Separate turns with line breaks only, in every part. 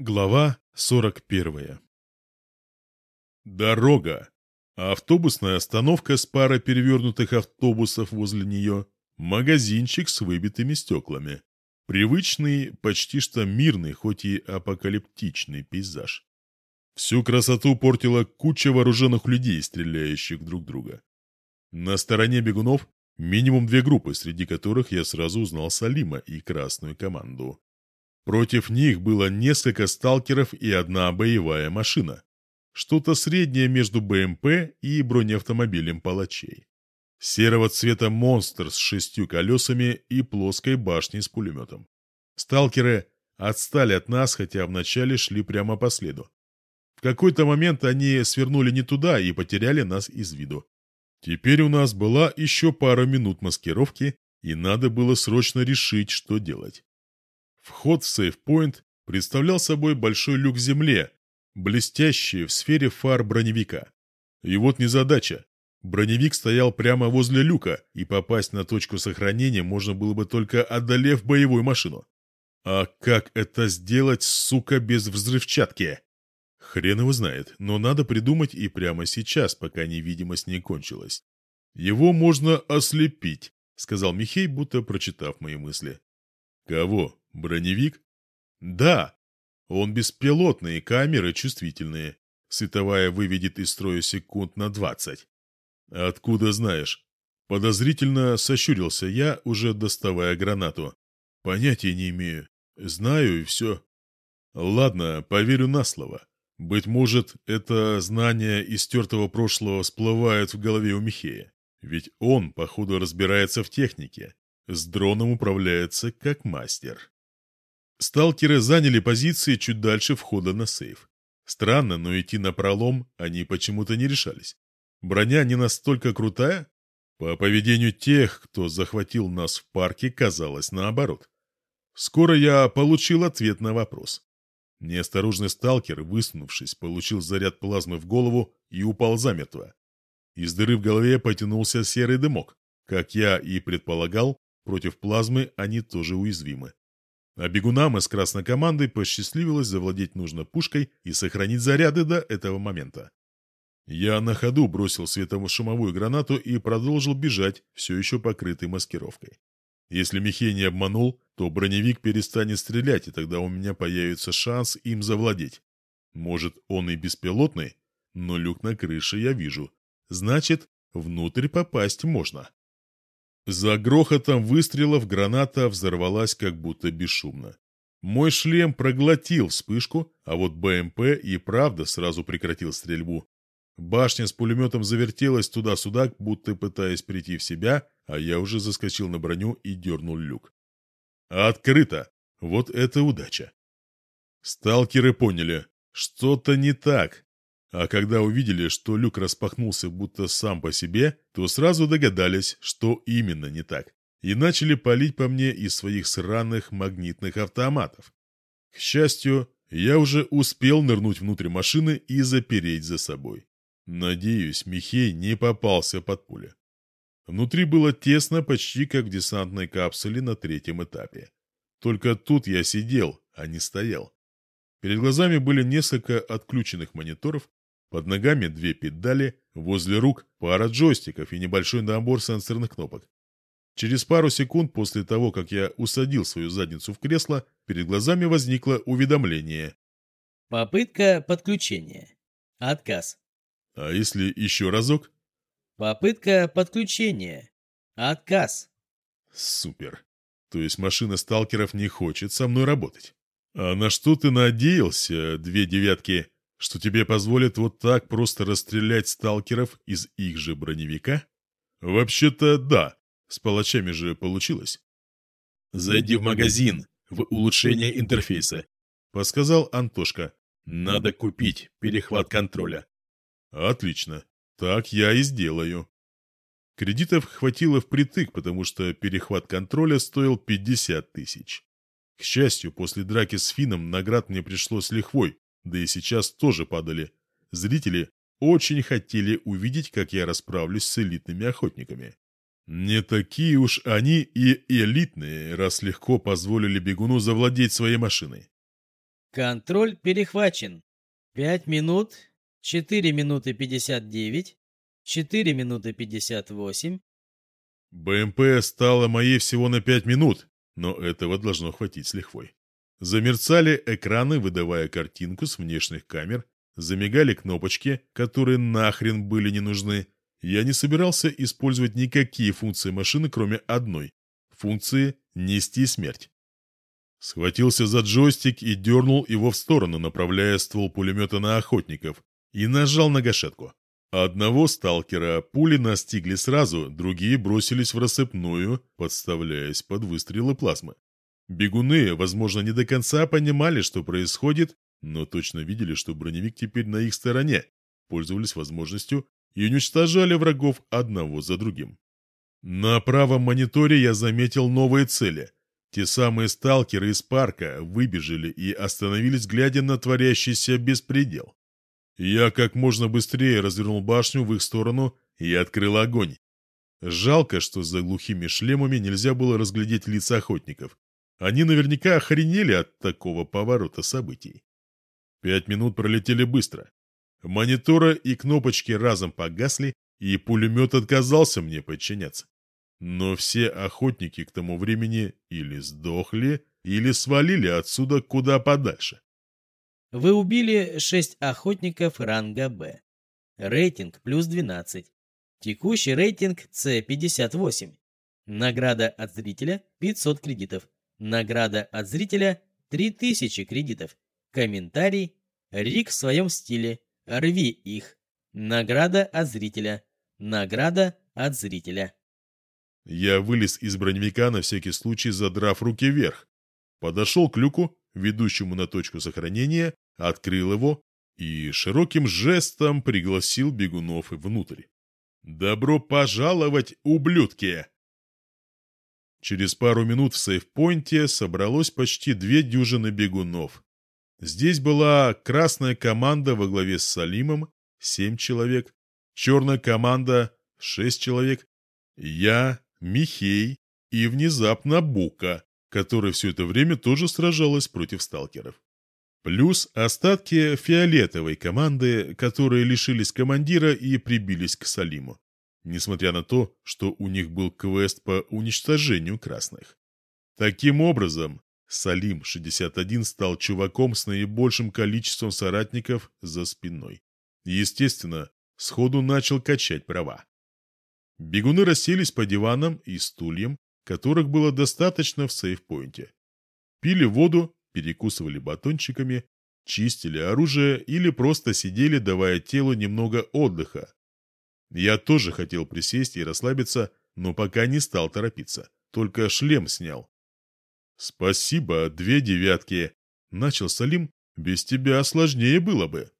Глава 41 Дорога. Автобусная остановка с парой перевернутых автобусов возле нее. Магазинчик с выбитыми стеклами. Привычный, почти что мирный, хоть и апокалиптичный пейзаж. Всю красоту портила куча вооруженных людей, стреляющих друг друга. На стороне бегунов минимум две группы, среди которых я сразу узнал Салима и красную команду. Против них было несколько сталкеров и одна боевая машина. Что-то среднее между БМП и бронеавтомобилем палачей. Серого цвета монстр с шестью колесами и плоской башней с пулеметом. Сталкеры отстали от нас, хотя вначале шли прямо по следу. В какой-то момент они свернули не туда и потеряли нас из виду. Теперь у нас была еще пара минут маскировки, и надо было срочно решить, что делать. Вход в сейфпоинт представлял собой большой люк в земле, блестящий в сфере фар броневика. И вот незадача. Броневик стоял прямо возле люка, и попасть на точку сохранения можно было бы только одолев боевую машину. А как это сделать, сука, без взрывчатки? Хрен его знает, но надо придумать и прямо сейчас, пока невидимость не кончилась. Его можно ослепить, сказал Михей, будто прочитав мои мысли. Кого? Броневик? Да. Он беспилотный, камеры чувствительные. Световая выведет из строя секунд на двадцать. Откуда знаешь? Подозрительно сощурился я, уже доставая гранату. Понятия не имею. Знаю и все. Ладно, поверю на слово. Быть может, это знание из стертого прошлого всплывает в голове у Михея. Ведь он, походу, разбирается в технике. С дроном управляется как мастер. Сталкеры заняли позиции чуть дальше входа на сейф. Странно, но идти на пролом они почему-то не решались. Броня не настолько крутая? По поведению тех, кто захватил нас в парке, казалось наоборот. Скоро я получил ответ на вопрос. Неосторожный сталкер, высунувшись, получил заряд плазмы в голову и упал замертво. Из дыры в голове потянулся серый дымок. Как я и предполагал, против плазмы они тоже уязвимы. А бегунам из красной команды посчастливилось завладеть нужной пушкой и сохранить заряды до этого момента. Я на ходу бросил светово-шумовую гранату и продолжил бежать, все еще покрытый маскировкой. Если Михей не обманул, то броневик перестанет стрелять, и тогда у меня появится шанс им завладеть. Может, он и беспилотный, но люк на крыше я вижу. Значит, внутрь попасть можно. За грохотом выстрелов граната взорвалась как будто бесшумно. Мой шлем проглотил вспышку, а вот БМП и правда сразу прекратил стрельбу. Башня с пулеметом завертелась туда-сюда, будто пытаясь прийти в себя, а я уже заскочил на броню и дернул люк. Открыто! Вот это удача! Сталкеры поняли, что-то не так, а когда увидели, что люк распахнулся будто сам по себе, то сразу догадались, что именно не так, и начали палить по мне из своих сраных магнитных автоматов. К счастью, я уже успел нырнуть внутрь машины и запереть за собой. Надеюсь, Михей не попался под пули. Внутри было тесно, почти как в десантной капсуле на третьем этапе. Только тут я сидел, а не стоял. Перед глазами были несколько отключенных мониторов, под ногами две педали, возле рук пара джойстиков и небольшой набор сенсорных кнопок. Через пару секунд после того, как я усадил свою задницу в кресло, перед глазами возникло уведомление.
Попытка подключения. Отказ.
А если еще разок?
Попытка подключения. Отказ.
Супер. То есть машина сталкеров не хочет со мной работать. А на что ты надеялся, две девятки? Что тебе позволят вот так просто расстрелять сталкеров из их же броневика? Вообще-то да, с палачами же получилось.
«Зайди в магазин, в улучшение интерфейса», —
подсказал Антошка.
«Надо купить перехват контроля».
«Отлично. Так я и сделаю». Кредитов хватило впритык, потому что перехват контроля стоил 50 тысяч. К счастью, после драки с Фином наград мне пришлось лихвой, да и сейчас тоже падали. Зрители очень хотели увидеть, как я расправлюсь с элитными охотниками. Не такие уж они и элитные, раз легко позволили бегуну завладеть своей машиной.
Контроль перехвачен. 5 минут, 4 минуты 59, 4 минуты 58.
БМП стала моей всего на 5 минут, но этого должно хватить с лихвой. Замерцали экраны, выдавая картинку с внешних камер, замигали кнопочки, которые нахрен были не нужны. Я не собирался использовать никакие функции машины, кроме одной — функции «нести смерть». Схватился за джойстик и дернул его в сторону, направляя ствол пулемета на охотников, и нажал на гашетку. Одного сталкера пули настигли сразу, другие бросились в рассыпную, подставляясь под выстрелы плазмы. Бегуны, возможно, не до конца понимали, что происходит, но точно видели, что броневик теперь на их стороне, пользовались возможностью и уничтожали врагов одного за другим. На правом мониторе я заметил новые цели. Те самые сталкеры из парка выбежали и остановились, глядя на творящийся беспредел. Я как можно быстрее развернул башню в их сторону и открыл огонь. Жалко, что за глухими шлемами нельзя было разглядеть лица охотников. Они наверняка охренели от такого поворота событий. Пять минут пролетели быстро. Монитора и кнопочки разом погасли, и пулемет отказался мне подчиняться. Но все охотники к тому времени или сдохли, или свалили отсюда куда подальше.
Вы убили 6 охотников ранга Б. Рейтинг плюс 12. Текущий рейтинг С58. Награда от зрителя 500 кредитов. Награда от зрителя 3000 кредитов. Комментарий. Рик в своем стиле. Рви их. Награда от зрителя. Награда от зрителя.
Я вылез из броневика на всякий случай, задрав руки вверх. Подошел к люку, ведущему на точку сохранения, открыл его и широким жестом пригласил бегунов внутрь. «Добро пожаловать, ублюдки!» Через пару минут в сейфпойнте собралось почти две дюжины бегунов. Здесь была красная команда во главе с Салимом, семь человек, черная команда, шесть человек, я, Михей и внезапно Бука, которая все это время тоже сражалась против сталкеров. Плюс остатки фиолетовой команды, которые лишились командира и прибились к Салиму несмотря на то, что у них был квест по уничтожению красных. Таким образом, Салим-61 стал чуваком с наибольшим количеством соратников за спиной. Естественно, сходу начал качать права. Бегуны расселись по диванам и стульям, которых было достаточно в сейфпоинте. Пили воду, перекусывали батончиками, чистили оружие или просто сидели, давая телу немного отдыха, я тоже хотел присесть и расслабиться, но пока не стал торопиться, только шлем снял. «Спасибо, две девятки», — начал Салим, — «без тебя сложнее было бы».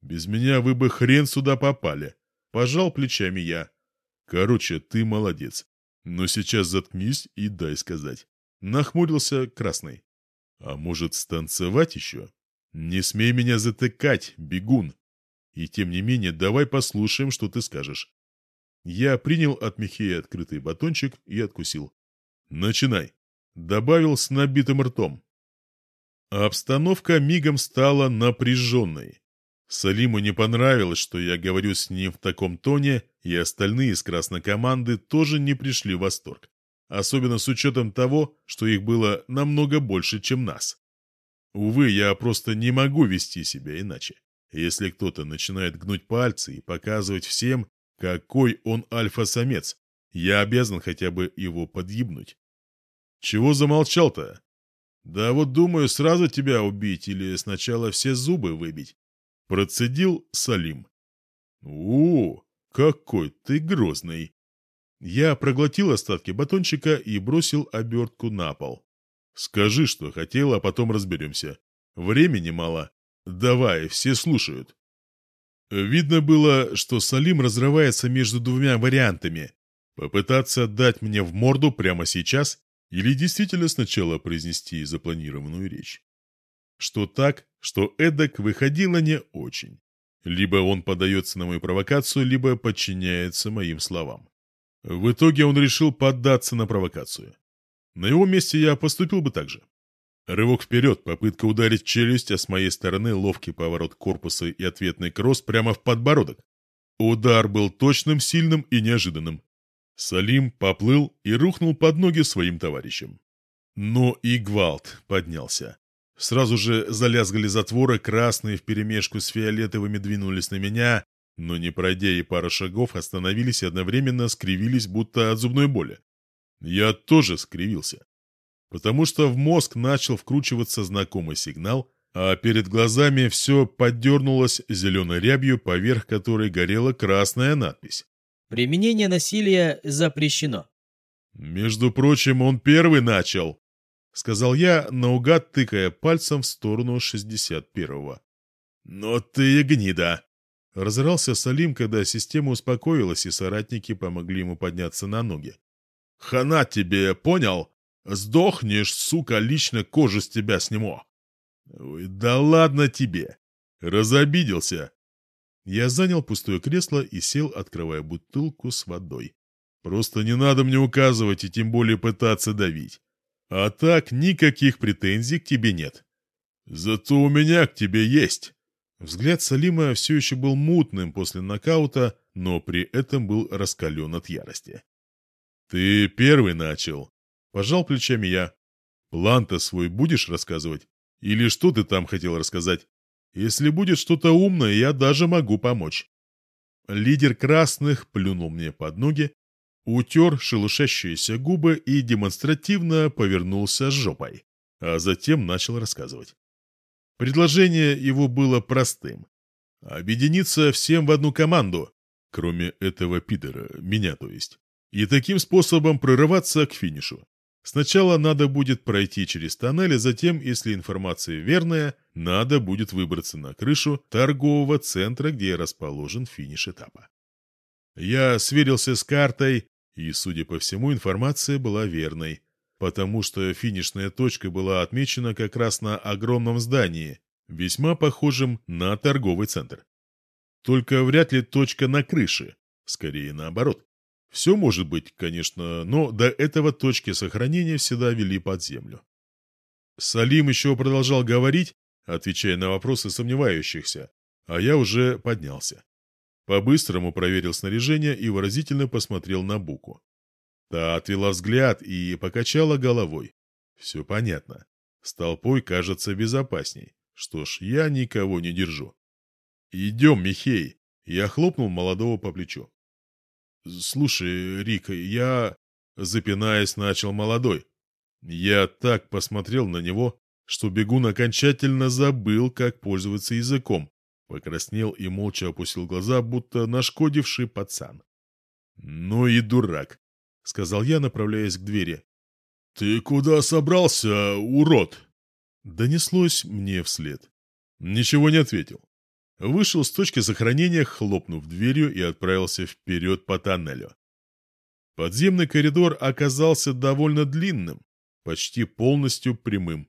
«Без меня вы бы хрен сюда попали», — пожал плечами я. «Короче, ты молодец. Но сейчас заткнись и дай сказать». Нахмурился Красный. «А может, станцевать еще?» «Не смей меня затыкать, бегун!» И тем не менее, давай послушаем, что ты скажешь. Я принял от Михея открытый батончик и откусил. Начинай. Добавил с набитым ртом. Обстановка мигом стала напряженной. Салиму не понравилось, что я говорю с ним в таком тоне, и остальные из красной команды тоже не пришли в восторг. Особенно с учетом того, что их было намного больше, чем нас. Увы, я просто не могу вести себя иначе. Если кто-то начинает гнуть пальцы и показывать всем, какой он альфа-самец, я обязан хотя бы его подъебнуть. Чего замолчал-то? Да вот думаю, сразу тебя убить или сначала все зубы выбить. Процедил Салим. О, какой ты грозный. Я проглотил остатки батончика и бросил обертку на пол. Скажи, что хотел, а потом разберемся. Времени мало, «Давай, все слушают». Видно было, что Салим разрывается между двумя вариантами. Попытаться дать мне в морду прямо сейчас или действительно сначала произнести запланированную речь. Что так, что эдак выходило не очень. Либо он подается на мою провокацию, либо подчиняется моим словам. В итоге он решил поддаться на провокацию. На его месте я поступил бы так же. Рывок вперед, попытка ударить челюсть, а с моей стороны ловкий поворот корпуса и ответный кросс прямо в подбородок. Удар был точным, сильным и неожиданным. Салим поплыл и рухнул под ноги своим товарищам. Но и гвалт поднялся. Сразу же залязгали затворы, красные вперемешку с фиолетовыми двинулись на меня, но не пройдя и пара шагов, остановились и одновременно скривились, будто от зубной боли. Я тоже скривился потому что в мозг начал вкручиваться знакомый сигнал, а перед глазами все поддернулось зеленой рябью, поверх которой горела красная надпись.
Применение насилия запрещено.
«Между прочим, он первый начал», — сказал я, наугад тыкая пальцем в сторону 61-го. «Но ты гнида!» Разрался Салим, когда система успокоилась, и соратники помогли ему подняться на ноги. «Хана тебе, понял? Сдохнешь, сука, лично кожу с тебя сниму. Ой, да ладно тебе. Разобиделся. Я занял пустое кресло и сел, открывая бутылку с водой. Просто не надо мне указывать и тем более пытаться давить. А так никаких претензий к тебе нет. Зато у меня к тебе есть. Взгляд Салима все еще был мутным после нокаута, но при этом был раскален от ярости. «Ты первый начал. Пожал плечами я. План-то свой будешь рассказывать? Или что ты там хотел рассказать? Если будет что-то умное, я даже могу помочь. Лидер красных плюнул мне под ноги, утер шелушащиеся губы и демонстративно повернулся жопой, а затем начал рассказывать. Предложение его было простым. Объединиться всем в одну команду, кроме этого пидора, меня то есть, и таким способом прорываться к финишу. Сначала надо будет пройти через тоннель, а затем, если информация верная, надо будет выбраться на крышу торгового центра, где расположен финиш этапа. Я сверился с картой, и, судя по всему, информация была верной, потому что финишная точка была отмечена как раз на огромном здании, весьма похожем на торговый центр. Только вряд ли точка на крыше, скорее наоборот. Все может быть, конечно, но до этого точки сохранения всегда вели под землю. Салим еще продолжал говорить, отвечая на вопросы сомневающихся, а я уже поднялся. По-быстрому проверил снаряжение и выразительно посмотрел на Буку. Та отвела взгляд и покачала головой. Все понятно. С толпой кажется безопасней. Что ж, я никого не держу. «Идем, Михей!» Я хлопнул молодого по плечу. «Слушай, Рика, я...» Запинаясь, начал молодой. Я так посмотрел на него, что бегун окончательно забыл, как пользоваться языком. Покраснел и молча опустил глаза, будто нашкодивший пацан. «Ну и дурак», — сказал я, направляясь к двери. «Ты куда собрался, урод?» Донеслось мне вслед. Ничего не ответил. Вышел с точки сохранения, хлопнув дверью и отправился вперед по тоннелю. Подземный коридор оказался довольно длинным, почти полностью прямым.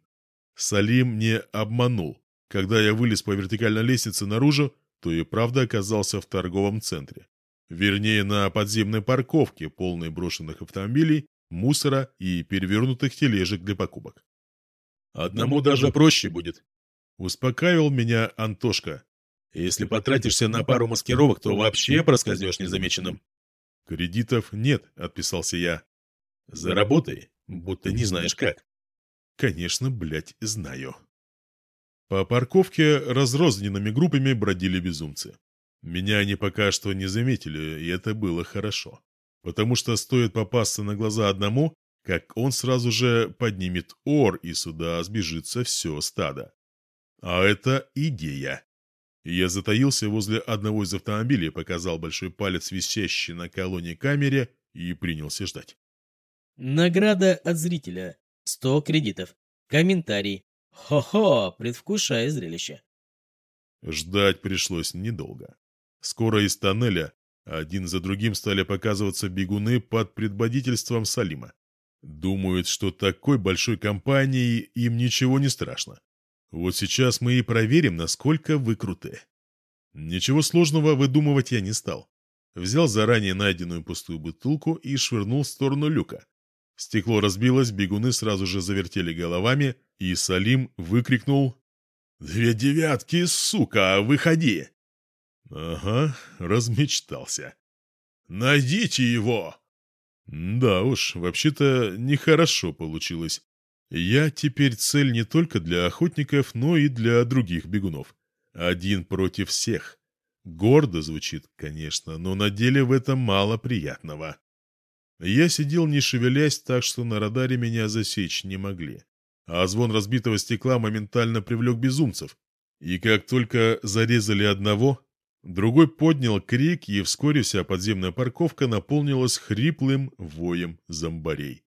Салим не обманул. Когда я вылез по вертикальной лестнице наружу, то и правда оказался в торговом центре. Вернее, на подземной парковке, полной брошенных автомобилей, мусора и перевернутых тележек для покупок.
«Одному даже проще будет», —
успокаивал меня Антошка,
если потратишься на пару маскировок, то вообще проскользнешь незамеченным.
Кредитов нет, отписался я.
Заработай, будто не знаешь как.
Конечно, блядь, знаю. По парковке разрозненными группами бродили безумцы. Меня они пока что не заметили, и это было хорошо. Потому что стоит попасться на глаза одному, как он сразу же поднимет ор, и сюда сбежится все стадо. А это идея. Я затаился возле одного из автомобилей, показал большой палец, висящий на колонне камере, и принялся ждать.
Награда от зрителя. 100 кредитов. Комментарий. Хо-хо, предвкушая зрелище.
Ждать пришлось недолго. Скоро из тоннеля один за другим стали показываться бегуны под предводительством Салима. Думают, что такой большой компанией им ничего не страшно. Вот сейчас мы и проверим, насколько вы круты. Ничего сложного выдумывать я не стал. Взял заранее найденную пустую бутылку и швырнул в сторону люка. Стекло разбилось, бегуны сразу же завертели головами, и Салим выкрикнул «Две девятки, сука, выходи!» Ага, размечтался. «Найдите его!» Да уж, вообще-то нехорошо получилось. Я теперь цель не только для охотников, но и для других бегунов. Один против всех. Гордо звучит, конечно, но на деле в этом мало приятного. Я сидел не шевелясь, так что на радаре меня засечь не могли. А звон разбитого стекла моментально привлек безумцев. И как только зарезали одного, другой поднял крик, и вскоре вся подземная парковка наполнилась хриплым воем зомбарей.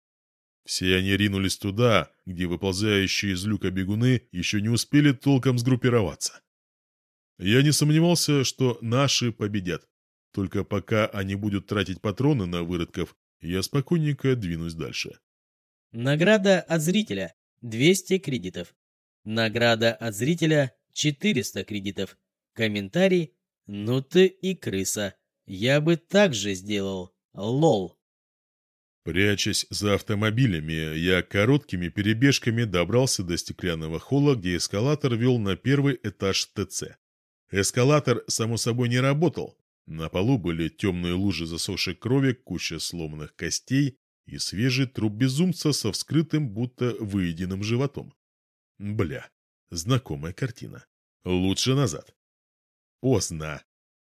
Все они ринулись туда, где выползающие из люка бегуны еще не успели толком сгруппироваться. Я не сомневался, что наши победят. Только пока они будут тратить патроны на выродков, я спокойненько двинусь дальше.
Награда от зрителя – 200 кредитов. Награда от зрителя – 400 кредитов. Комментарий – ну ты и крыса. Я бы так же сделал. Лол.
Прячась за автомобилями, я короткими перебежками добрался до стеклянного холла, где эскалатор вел на первый этаж ТЦ. Эскалатор, само собой, не работал, на полу были темные лужи засохшей крови, куча сломанных костей и свежий труп безумца со вскрытым, будто выеденным животом. Бля, знакомая картина. Лучше назад. Поздно.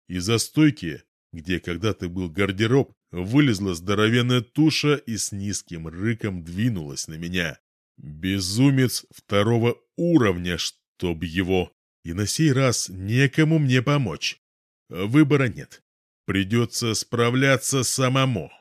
Из-за стойки, где когда-то был гардероб, вылезла здоровенная туша и с низким рыком двинулась на меня. Безумец второго уровня, чтоб его. И на сей раз некому мне помочь. Выбора нет. Придется справляться самому.